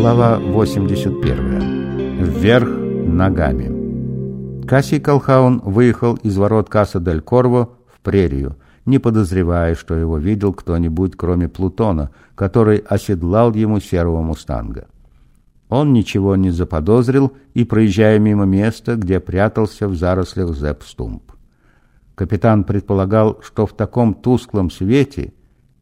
Глава 81. Вверх ногами. Кассий Колхаун выехал из ворот Касса дель Корво в прерию, не подозревая, что его видел кто-нибудь, кроме Плутона, который оседлал ему серого мустанга. Он ничего не заподозрил и, проезжая мимо места, где прятался в зарослях Зепстумп. Капитан предполагал, что в таком тусклом свете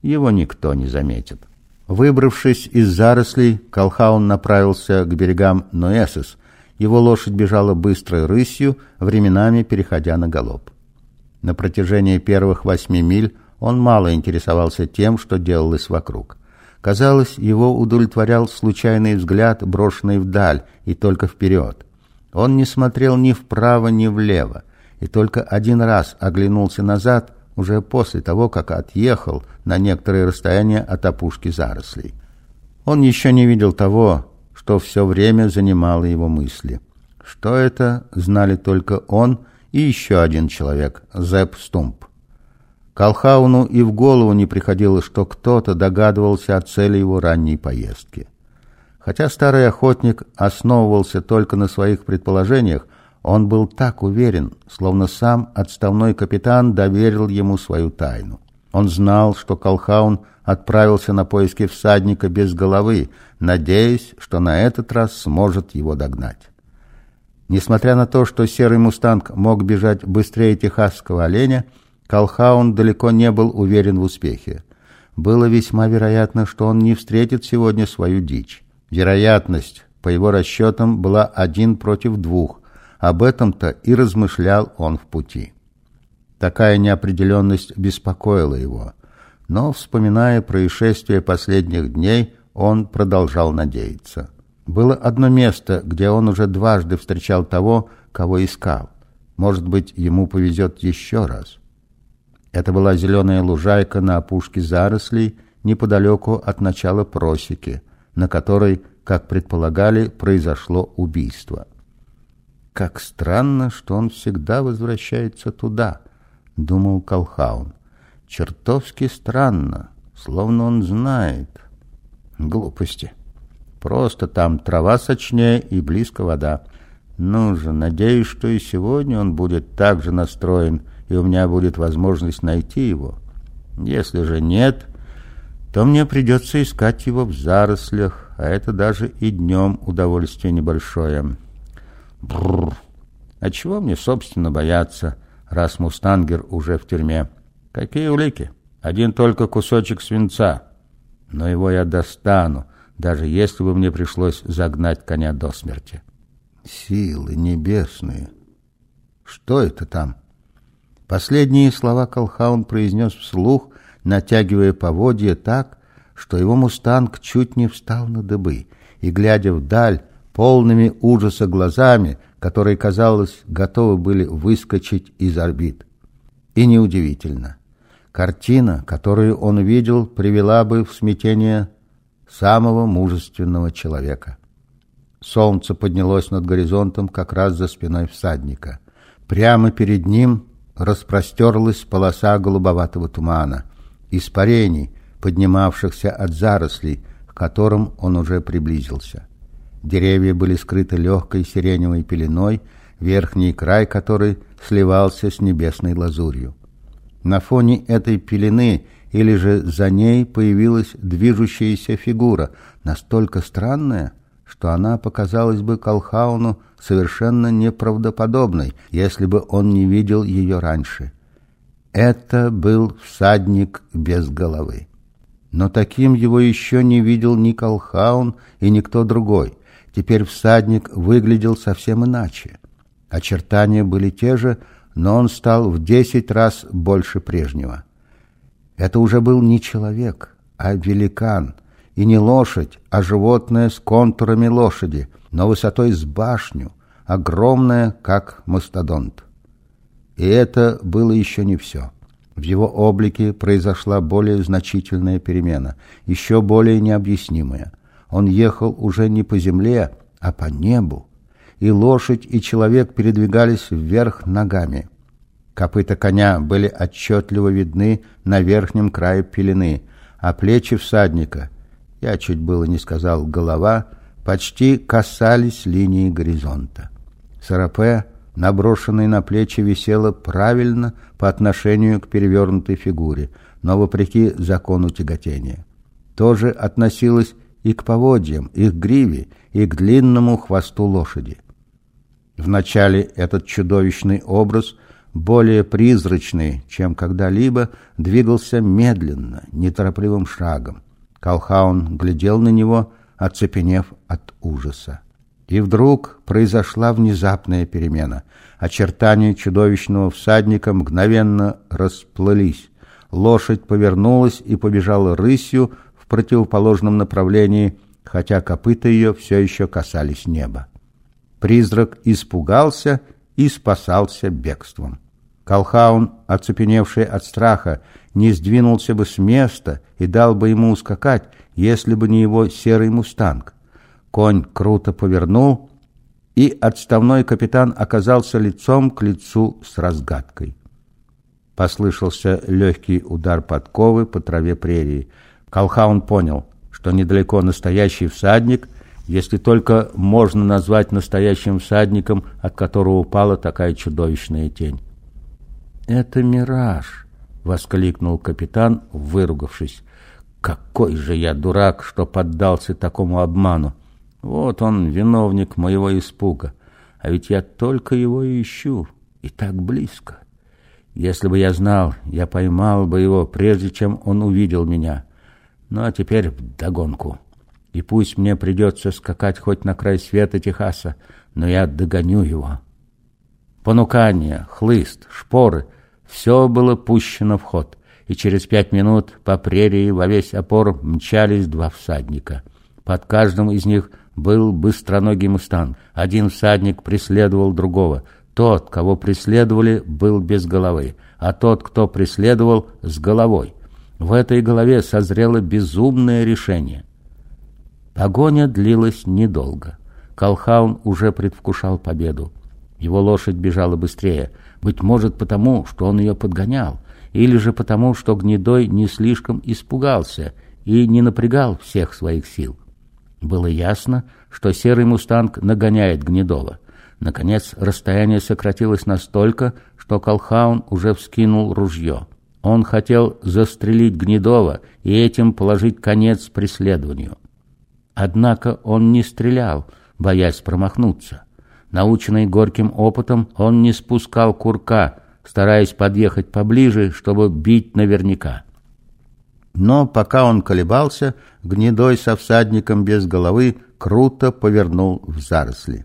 его никто не заметит. Выбравшись из зарослей, Колхаун направился к берегам Ноэсес. Его лошадь бежала быстрой рысью, временами переходя на галоп. На протяжении первых восьми миль он мало интересовался тем, что делалось вокруг. Казалось, его удовлетворял случайный взгляд, брошенный вдаль, и только вперед. Он не смотрел ни вправо, ни влево, и только один раз оглянулся назад, уже после того, как отъехал на некоторое расстояние от опушки зарослей. Он еще не видел того, что все время занимало его мысли. Что это, знали только он и еще один человек, Зепп Стумп. Колхауну и в голову не приходило, что кто-то догадывался о цели его ранней поездки. Хотя старый охотник основывался только на своих предположениях, он был так уверен, словно сам отставной капитан доверил ему свою тайну. Он знал, что Колхаун отправился на поиски всадника без головы, надеясь, что на этот раз сможет его догнать. Несмотря на то, что серый мустанг мог бежать быстрее техасского оленя, Колхаун далеко не был уверен в успехе. Было весьма вероятно, что он не встретит сегодня свою дичь. Вероятность, по его расчетам, была один против двух, об этом-то и размышлял он в пути. Такая неопределенность беспокоила его, но, вспоминая происшествия последних дней, он продолжал надеяться. Было одно место, где он уже дважды встречал того, кого искал. Может быть, ему повезет еще раз. Это была зеленая лужайка на опушке зарослей, неподалеку от начала просеки, на которой, как предполагали, произошло убийство. Как странно, что он всегда возвращается туда, думал Колхаун. Чертовски странно, словно он знает. Глупости. Просто там трава сочнее и близко вода. Ну же, надеюсь, что и сегодня он будет так же настроен, и у меня будет возможность найти его. Если же нет, то мне придется искать его в зарослях, а это даже и днем удовольствие небольшое. Бррр. А чего мне, собственно, бояться, раз Мустангер уже в тюрьме? Какие улики? Один только кусочек свинца. Но его я достану, даже если бы мне пришлось загнать коня до смерти. Силы небесные! Что это там? Последние слова Колхаун произнес вслух, натягивая поводья так, что его мустанг чуть не встал на дыбы, и, глядя вдаль, полными ужаса глазами, которые, казалось, готовы были выскочить из орбит. И неудивительно. Картина, которую он видел, привела бы в смятение самого мужественного человека. Солнце поднялось над горизонтом как раз за спиной всадника. Прямо перед ним распростерлась полоса голубоватого тумана, испарений, поднимавшихся от зарослей, к которым он уже приблизился. Деревья были скрыты легкой сиреневой пеленой, верхний край которой сливался с небесной лазурью. На фоне этой пелены или же за ней появилась движущаяся фигура, настолько странная, что она показалась бы Колхауну совершенно неправдоподобной, если бы он не видел ее раньше. Это был всадник без головы. Но таким его еще не видел ни Колхаун и никто другой. Теперь всадник выглядел совсем иначе. Очертания были те же, но он стал в десять раз больше прежнего. Это уже был не человек, а великан, и не лошадь, а животное с контурами лошади, но высотой с башню, огромное, как мастодонт. И это было еще не все. В его облике произошла более значительная перемена, еще более необъяснимая. Он ехал уже не по земле, а по небу, и лошадь и человек передвигались вверх ногами. Копыта коня были отчетливо видны на верхнем крае пелены, а плечи всадника, я чуть было не сказал голова, почти касались линии горизонта. Сарапе, наброшенный на плечи, висела правильно по отношению к перевернутой фигуре, но вопреки закону тяготения. Тоже относилось и к поводьям, и к гриве, и к длинному хвосту лошади. Вначале этот чудовищный образ, более призрачный, чем когда-либо, двигался медленно, неторопливым шагом. Колхаун глядел на него, оцепенев от ужаса. И вдруг произошла внезапная перемена. Очертания чудовищного всадника мгновенно расплылись. Лошадь повернулась и побежала рысью противоположном направлении, хотя копыта ее все еще касались неба. Призрак испугался и спасался бегством. Колхаун, оцепеневший от страха, не сдвинулся бы с места и дал бы ему ускакать, если бы не его серый мустанг. Конь круто повернул, и отставной капитан оказался лицом к лицу с разгадкой. Послышался легкий удар подковы по траве прерии. Колхаун понял, что недалеко настоящий всадник, если только можно назвать настоящим всадником, от которого упала такая чудовищная тень. «Это мираж!» — воскликнул капитан, выругавшись. «Какой же я дурак, что поддался такому обману! Вот он, виновник моего испуга, а ведь я только его ищу, и так близко. Если бы я знал, я поймал бы его, прежде чем он увидел меня. Ну а теперь вдогонку. И пусть мне придется скакать хоть на край света Техаса, но я догоню его». Понукание, хлыст, шпоры — все было пущено в ход, и через пять минут по прерии во весь опор мчались два всадника. Под каждым из них был быстроногий мустанг. Один всадник преследовал другого. Тот, кого преследовали, был без головы, а тот, кто преследовал, с головой. В этой голове созрело безумное решение. Погоня длилась недолго. Колхаун уже предвкушал победу. Его лошадь бежала быстрее — быть может потому, что он ее подгонял, или же потому, что Гнедой не слишком испугался и не напрягал всех своих сил. Было ясно, что серый мустанг нагоняет Гнедова. Наконец, расстояние сократилось настолько, что Колхаун уже вскинул ружье. Он хотел застрелить Гнедова и этим положить конец преследованию. Однако он не стрелял, боясь промахнуться. Наученный горьким опытом, он не спускал курка, стараясь подъехать поближе, чтобы бить наверняка. Но пока он колебался, гнедой со всадником без головы круто повернул в заросли.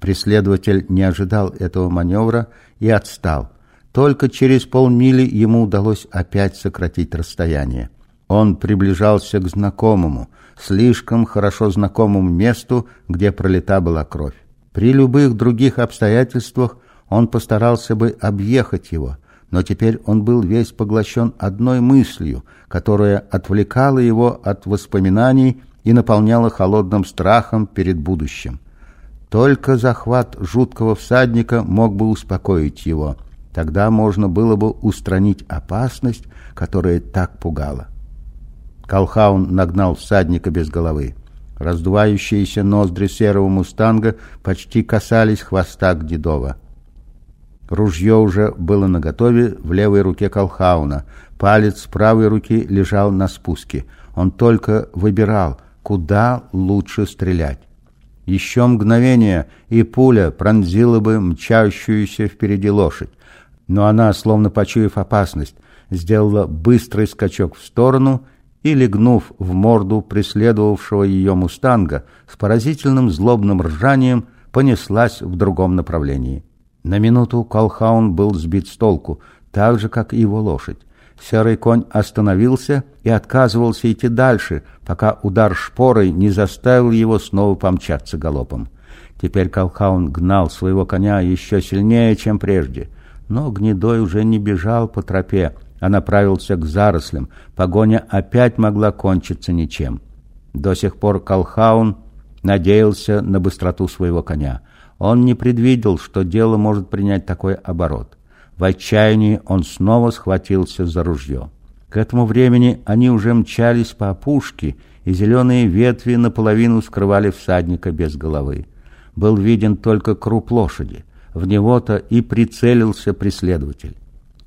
Преследователь не ожидал этого маневра и отстал. Только через полмили ему удалось опять сократить расстояние. Он приближался к знакомому, слишком хорошо знакомому месту, где пролита была кровь. При любых других обстоятельствах он постарался бы объехать его, но теперь он был весь поглощен одной мыслью, которая отвлекала его от воспоминаний и наполняла холодным страхом перед будущим. Только захват жуткого всадника мог бы успокоить его. Тогда можно было бы устранить опасность, которая так пугала. Колхаун нагнал всадника без головы. Раздувающиеся ноздри серого мустанга почти касались хвоста Гдедова. Ружье уже было наготове в левой руке Колхауна. Палец правой руки лежал на спуске. Он только выбирал, куда лучше стрелять. Еще мгновение, и пуля пронзила бы мчащуюся впереди лошадь. Но она, словно почуяв опасность, сделала быстрый скачок в сторону и, легнув в морду преследовавшего ее мустанга, с поразительным злобным ржанием понеслась в другом направлении. На минуту Колхаун был сбит с толку, так же, как и его лошадь. Серый конь остановился и отказывался идти дальше, пока удар шпорой не заставил его снова помчаться галопом. Теперь Колхаун гнал своего коня еще сильнее, чем прежде. Но Гнедой уже не бежал по тропе, а направился к зарослям. Погоня опять могла кончиться ничем. До сих пор Колхаун надеялся на быстроту своего коня. Он не предвидел, что дело может принять такой оборот. В отчаянии он снова схватился за ружье. К этому времени они уже мчались по опушке, и зеленые ветви наполовину скрывали всадника без головы. Был виден только круп лошади. В него-то и прицелился преследователь.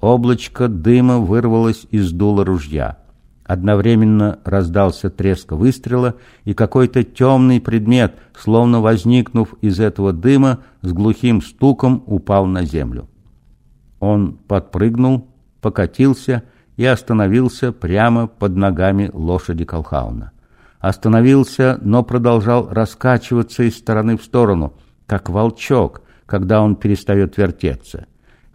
Облачко дыма вырвалось из дула ружья. Одновременно раздался треск выстрела, и какой-то темный предмет, словно возникнув из этого дыма, с глухим стуком упал на землю. Он подпрыгнул, покатился и остановился прямо под ногами лошади Колхауна. Остановился, но продолжал раскачиваться из стороны в сторону, как волчок, когда он перестает вертеться.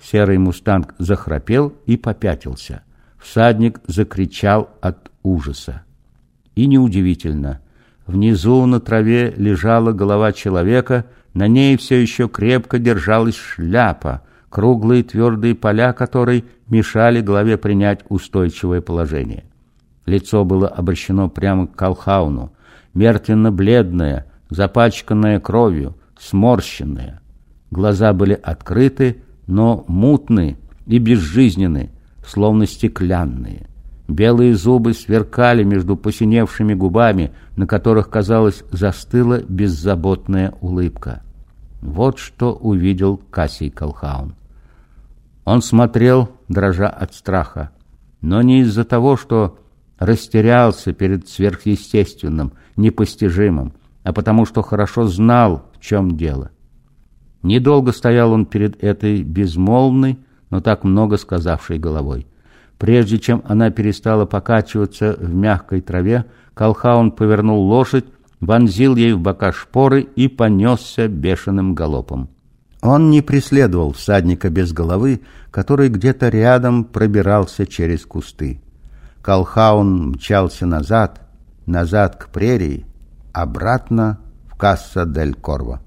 Серый мустанг захрапел и попятился. Всадник закричал от ужаса. И неудивительно. Внизу на траве лежала голова человека, на ней все еще крепко держалась шляпа — круглые твердые поля которой мешали голове принять устойчивое положение. Лицо было обращено прямо к Колхауну, мертвенно-бледное, запачканное кровью, сморщенное. Глаза были открыты, но мутные и безжизненные, словно стеклянные. Белые зубы сверкали между посиневшими губами, на которых, казалось, застыла беззаботная улыбка. Вот что увидел Кассий Колхаун. Он смотрел, дрожа от страха, но не из-за того, что растерялся перед сверхъестественным, непостижимым, а потому что хорошо знал, в чем дело. Недолго стоял он перед этой безмолвной, но так много сказавшей головой. Прежде чем она перестала покачиваться в мягкой траве, Колхаун повернул лошадь, вонзил ей в бока шпоры и понесся бешеным галопом. Он не преследовал всадника без головы, который где-то рядом пробирался через кусты. Колхаун мчался назад, назад к прерии, обратно в Касса-дель-Корво.